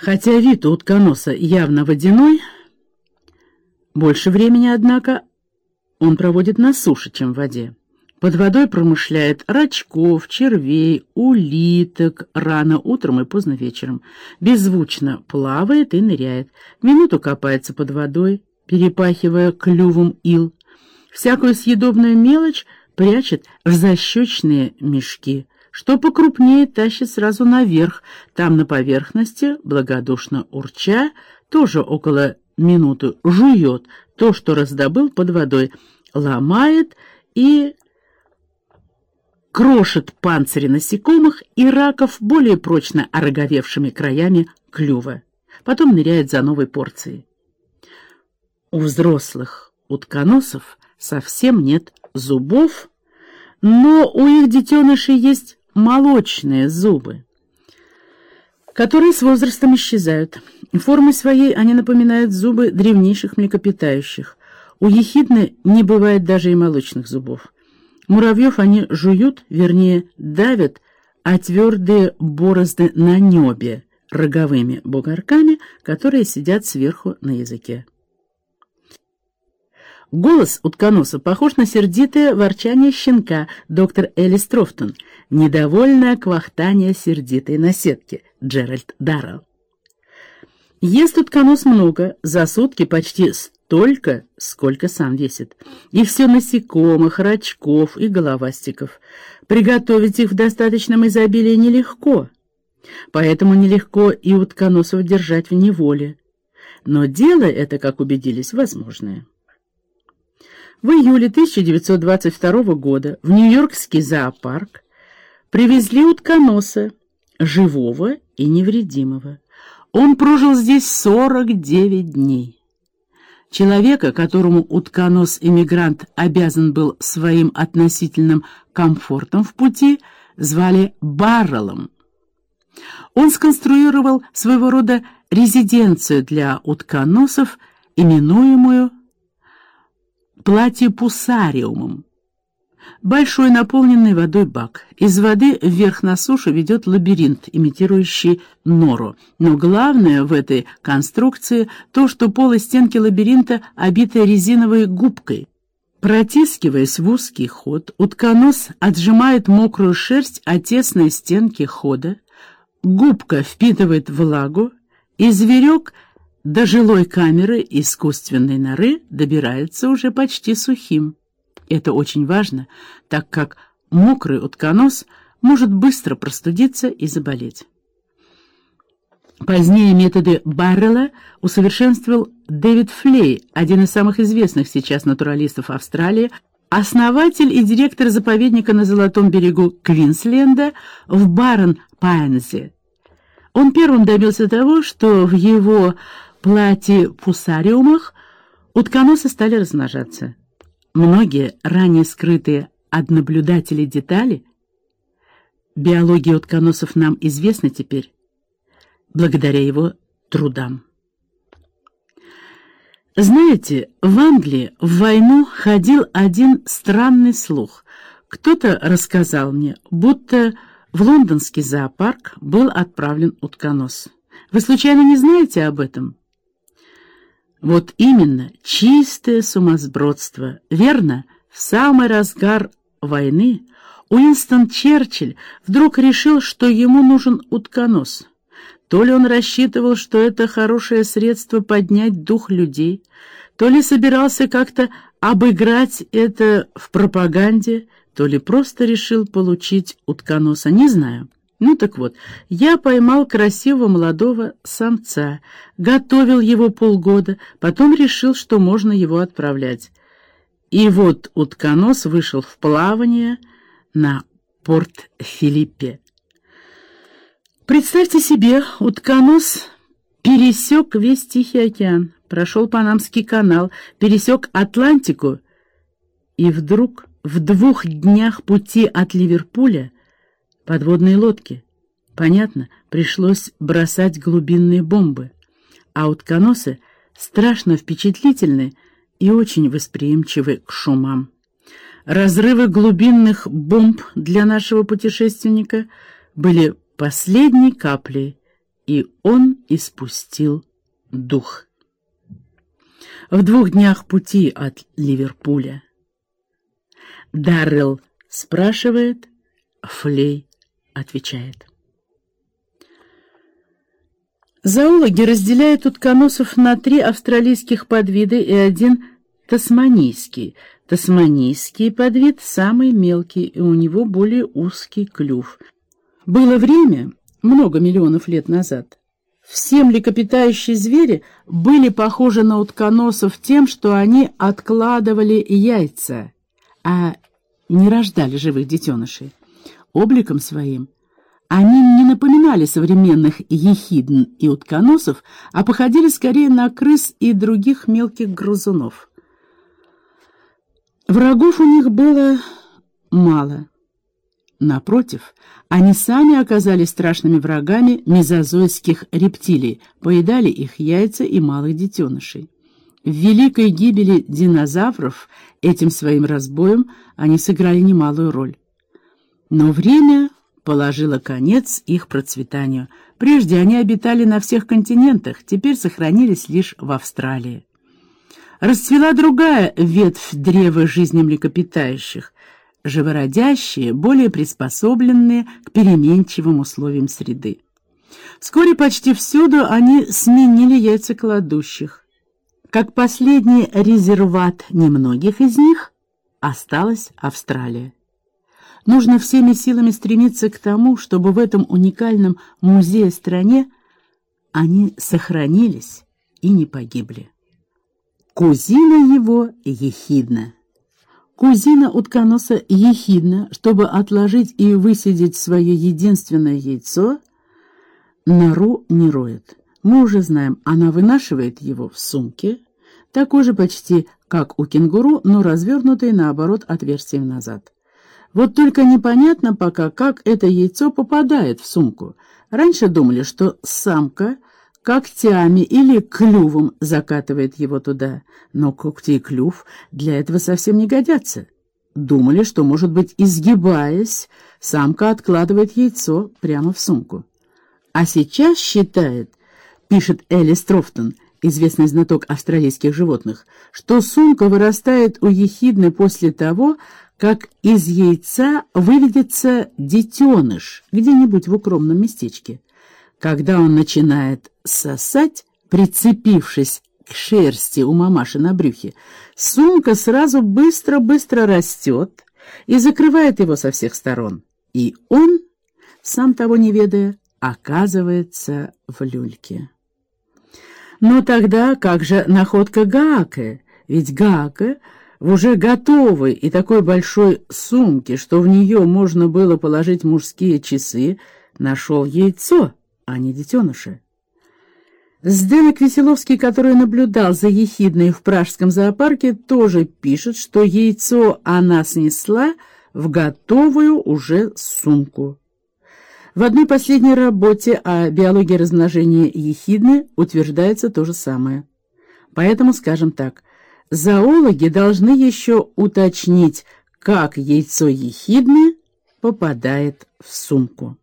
Хотя вид у утконоса явно водяной, больше времени, однако, он проводит на суше, чем в воде. Под водой промышляет рачков, червей, улиток рано утром и поздно вечером. Беззвучно плавает и ныряет. Минуту копается под водой, перепахивая клювом ил. Всякую съедобную мелочь прячет в защечные мешки. Что покрупнее тащит сразу наверх. Там на поверхности, благодушно урча, тоже около минуты жует то, что раздобыл под водой, ломает и крошит панцири насекомых и раков более прочно ороговевшими краями клюва. Потом ныряет за новой порцией. У взрослых утконосов совсем нет зубов, но у их детенышей есть молочные зубы, которые с возрастом исчезают. Формой своей они напоминают зубы древнейших млекопитающих. У ехидны не бывает даже и молочных зубов. Муравьев они жуют, вернее, давят, а твердые борозды на небе роговыми бугорками, которые сидят сверху на языке. Голос утконоса похож на сердитое ворчание щенка, доктор Элис Трофтон, недовольное квахтание сердитой наседки, Джеральд Даррелл. Ест утконос много, за сутки почти столько, сколько сам весит. И все насекомых, рачков и головастиков. Приготовить их в достаточном изобилии нелегко. Поэтому нелегко и утконосов держать в неволе. Но дело это, как убедились, возможное. В июле 1922 года в Нью-Йоркский зоопарк привезли утконоса, живого и невредимого. Он прожил здесь 49 дней. Человека, которому утконос-эмигрант обязан был своим относительным комфортом в пути, звали Баррелом. Он сконструировал своего рода резиденцию для утконосов, именуемую платипусариумом. Большой наполненный водой бак. Из воды вверх на сушу ведет лабиринт, имитирующий нору. Но главное в этой конструкции то, что пол и стенки лабиринта обиты резиновой губкой. Протискиваясь в узкий ход, утконос отжимает мокрую шерсть от тесной стенки хода, губка впитывает влагу, и зверек до жилой камеры искусственной норы добирается уже почти сухим. Это очень важно, так как мокрый утконос может быстро простудиться и заболеть. Позднее методы Баррелла усовершенствовал Дэвид Флей, один из самых известных сейчас натуралистов Австралии, основатель и директор заповедника на Золотом берегу Квинсленда в Барон-Пайнзе. Он первым добился того, что в его платье-пусариумах утконосы стали размножаться. Многие ранее скрытые от наблюдателей детали биологии утконосов нам известны теперь, благодаря его трудам. Знаете, в Англии в войну ходил один странный слух. Кто-то рассказал мне, будто в лондонский зоопарк был отправлен утконос. Вы случайно не знаете об этом? Вот именно, чистое сумасбродство. Верно, в самый разгар войны Уинстон Черчилль вдруг решил, что ему нужен утконос. То ли он рассчитывал, что это хорошее средство поднять дух людей, то ли собирался как-то обыграть это в пропаганде, то ли просто решил получить утконоса, не знаю. Ну так вот, я поймал красивого молодого самца, готовил его полгода, потом решил, что можно его отправлять. И вот утконос вышел в плавание на порт Филиппе. Представьте себе, утконос пересек весь Тихий океан, прошел Панамский канал, пересек Атлантику, и вдруг в двух днях пути от Ливерпуля подводные лодки. Понятно, пришлось бросать глубинные бомбы. А утконосы страшно впечатлительны и очень восприимчивы к шумам. Разрывы глубинных бомб для нашего путешественника были последней каплей и он испустил дух. В двух днях пути от Ливерпуля. Даррелл спрашивает, Флей отвечает. Зоологи разделяют утконосов на три австралийских подвида и один тасманийский. Тасманийский подвид самый мелкий, и у него более узкий клюв. Было время, много миллионов лет назад, все млекопитающие звери были похожи на утконосов тем, что они откладывали яйца, а не рождали живых детенышей. Обликом своим они не напоминали современных ехидн и утконосов, а походили скорее на крыс и других мелких грызунов. Врагов у них было мало. Напротив, они сами оказались страшными врагами мезозойских рептилий, поедали их яйца и малых детенышей. В великой гибели динозавров этим своим разбоем они сыграли немалую роль. Но время положило конец их процветанию. Прежде они обитали на всех континентах, теперь сохранились лишь в Австралии. Расцвела другая ветвь древа жизни млекопитающих — живородящие, более приспособленные к переменчивым условиям среды. Вскоре почти всюду они сменили яйцекладущих. Как последний резерват немногих из них осталась Австралия. Нужно всеми силами стремиться к тому, чтобы в этом уникальном музее-стране они сохранились и не погибли. Кузина его ехидна. Кузина утконоса ехидна, чтобы отложить и высидеть свое единственное яйцо, нору не роет. Мы уже знаем, она вынашивает его в сумке, такой же почти, как у кенгуру, но развернутой наоборот отверстием назад. Вот только непонятно пока, как это яйцо попадает в сумку. Раньше думали, что самка — когтями или клювом закатывает его туда. Но когти и клюв для этого совсем не годятся. Думали, что, может быть, изгибаясь, самка откладывает яйцо прямо в сумку. А сейчас считает, пишет Элли Строфтон, известный знаток австралийских животных, что сумка вырастает у ехидны после того, как из яйца выведется детеныш где-нибудь в укромном местечке. Когда он начинает сосать, прицепившись к шерсти у мамаши на брюхе, сумка сразу быстро-быстро растет и закрывает его со всех сторон. И он, сам того не ведая, оказывается в люльке. Но тогда как же находка Гаака? Ведь Гаака в уже готовой и такой большой сумке, что в нее можно было положить мужские часы, нашел яйцо — а не детеныши. Сденок Веселовский, который наблюдал за ехидной в пражском зоопарке, тоже пишет, что яйцо она снесла в готовую уже сумку. В одной последней работе о биологии размножения ехидны утверждается то же самое. Поэтому, скажем так, зоологи должны еще уточнить, как яйцо ехидны попадает в сумку.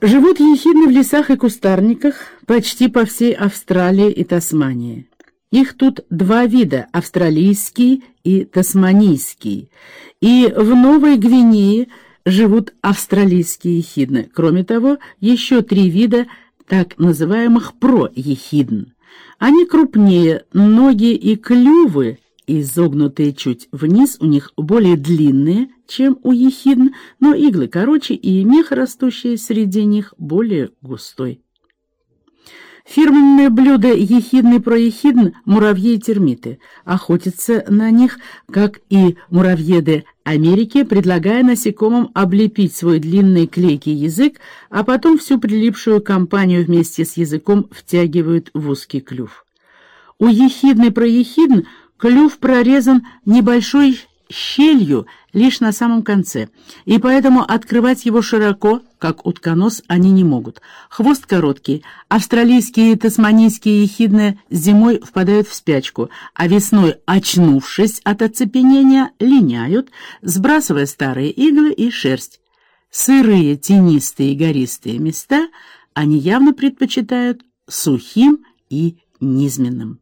Живут ехидны в лесах и кустарниках почти по всей Австралии и Тасмании. Их тут два вида – австралийский и тасманийский. И в Новой Гвинее живут австралийские ехидны. Кроме того, еще три вида так называемых проехидн. Они крупнее, ноги и клювы изогнутые чуть вниз, у них более длинные, чем у ехидн, но иглы короче и мех, растущий среди них, более густой. Фирменное блюдо ехидный проехидн – муравьи и термиты. Охотятся на них, как и муравьеды Америки, предлагая насекомым облепить свой длинный клейкий язык, а потом всю прилипшую компанию вместе с языком втягивают в узкий клюв. У ехидны проехидн – Клюв прорезан небольшой щелью лишь на самом конце, и поэтому открывать его широко, как утконос, они не могут. Хвост короткий, австралийские и тасманийские ехидны зимой впадают в спячку, а весной, очнувшись от оцепенения, линяют, сбрасывая старые иглы и шерсть. Сырые, тенистые и гористые места они явно предпочитают сухим и низменным.